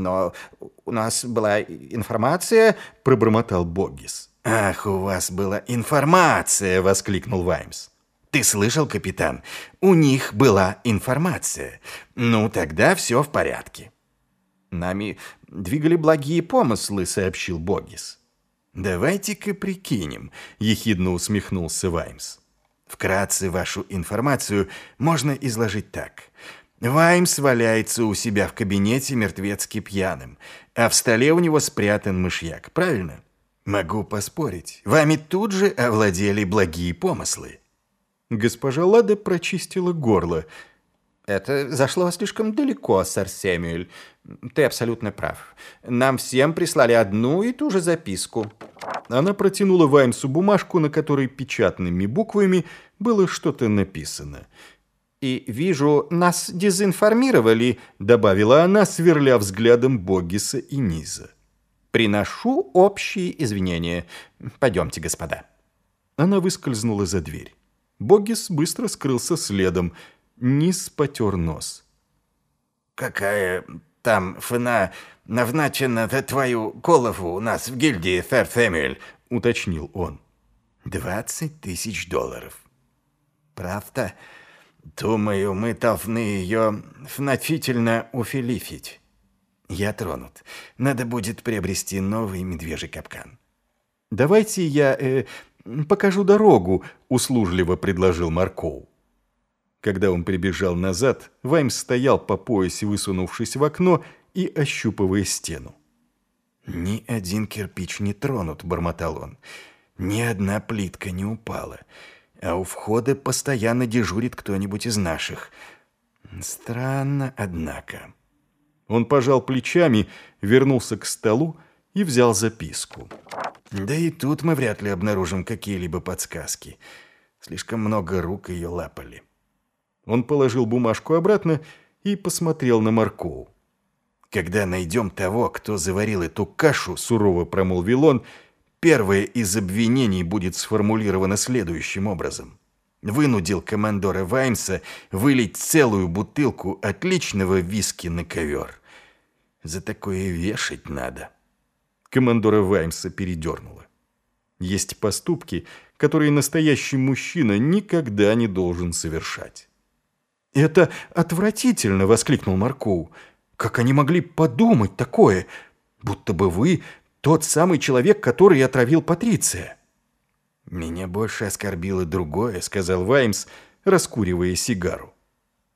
Но у нас была информация, пробормотал Боггис. Ах, у вас была информация, воскликнул Ваймс. Ты слышал, капитан? У них была информация. Ну, тогда все в порядке. Нами двигали благие помыслы, сообщил Богис. Давайте-ка прикинем, ехидно усмехнулся Ваймс. Вкратце вашу информацию можно изложить так. Ваймс валяется у себя в кабинете мертвецки пьяным, а в столе у него спрятан мышьяк, правильно? Могу поспорить, вами тут же овладели благие помыслы. Госпожа Лада прочистила горло. «Это зашло слишком далеко, сэр Сэмюэль. Ты абсолютно прав. Нам всем прислали одну и ту же записку». Она протянула Ваймсу бумажку, на которой печатными буквами было что-то написано. «И вижу, нас дезинформировали», — добавила она, сверля взглядом Богиса и Низа. «Приношу общие извинения. Пойдемте, господа». Она выскользнула за дверь. Богис быстро скрылся следом. Низ потер нос. «Какая там фна назначена за твою голову у нас в гильдии, сэр Сэмюэль?» — уточнил он. «Двадцать тысяч долларов». «Правда? Думаю, мы должны ее значительно уфилифить. Я тронут. Надо будет приобрести новый медвежий капкан». «Давайте я э, покажу дорогу», — услужливо предложил Маркоу. Когда он прибежал назад, Ваймс стоял по поясе, высунувшись в окно и ощупывая стену. «Ни один кирпич не тронут», — бормотал он. «Ни одна плитка не упала. А у входа постоянно дежурит кто-нибудь из наших. Странно, однако». Он пожал плечами, вернулся к столу и взял записку. Да и тут мы вряд ли обнаружим какие-либо подсказки. Слишком много рук ее лапали. Он положил бумажку обратно и посмотрел на Маркову. «Когда найдем того, кто заварил эту кашу», — сурово промолвил он, «первое из обвинений будет сформулировано следующим образом. Вынудил командора Ваймса вылить целую бутылку отличного виски на ковер. За такое вешать надо». Командора Ваймса передернуло. Есть поступки, которые настоящий мужчина никогда не должен совершать. «Это отвратительно!» — воскликнул Маркоу. «Как они могли подумать такое? Будто бы вы тот самый человек, который отравил Патриция». «Меня больше оскорбило другое», — сказал Ваймс, раскуривая сигару.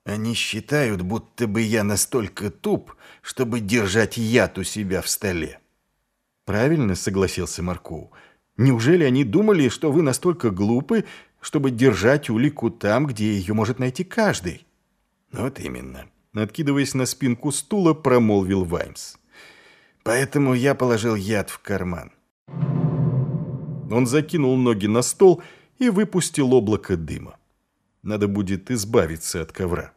«Они считают, будто бы я настолько туп, чтобы держать яд у себя в столе. Правильно согласился Маркоу. Неужели они думали, что вы настолько глупы, чтобы держать улику там, где ее может найти каждый? Вот именно. Откидываясь на спинку стула, промолвил Ваймс. Поэтому я положил яд в карман. Он закинул ноги на стол и выпустил облако дыма. Надо будет избавиться от ковра.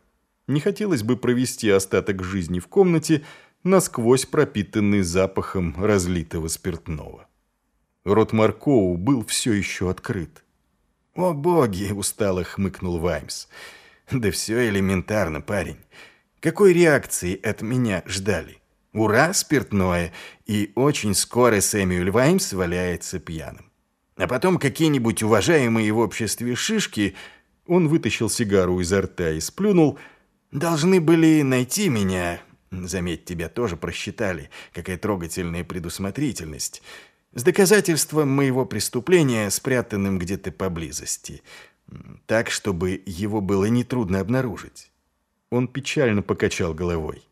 Не хотелось бы провести остаток жизни в комнате, насквозь пропитанный запахом разлитого спиртного. Рот Маркоу был все еще открыт. «О боги!» — устало хмыкнул Ваймс. «Да все элементарно, парень. Какой реакции от меня ждали? Ура, спиртное!» И очень скоро Сэмюэль Ваймс валяется пьяным. А потом какие-нибудь уважаемые в обществе шишки, он вытащил сигару изо рта и сплюнул, должны были найти меня, Заметь, тебя тоже просчитали. Какая трогательная предусмотрительность. С доказательством моего преступления, спрятанным где-то поблизости. Так, чтобы его было нетрудно обнаружить. Он печально покачал головой.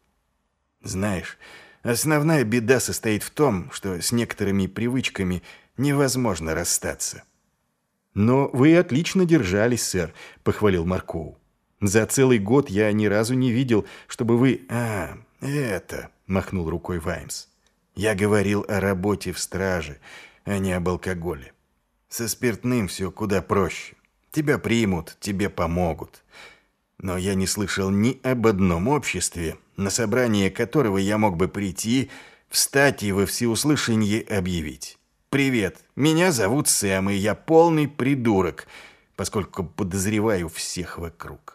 Знаешь, основная беда состоит в том, что с некоторыми привычками невозможно расстаться. «Но вы отлично держались, сэр», — похвалил Маркоу. «За целый год я ни разу не видел, чтобы вы...» «А, «Это», — махнул рукой Ваймс. «Я говорил о работе в страже, а не об алкоголе. Со спиртным все куда проще. Тебя примут, тебе помогут. Но я не слышал ни об одном обществе, на собрание которого я мог бы прийти, встать и во всеуслышание объявить. «Привет, меня зовут Сэм, и я полный придурок, поскольку подозреваю всех вокруг».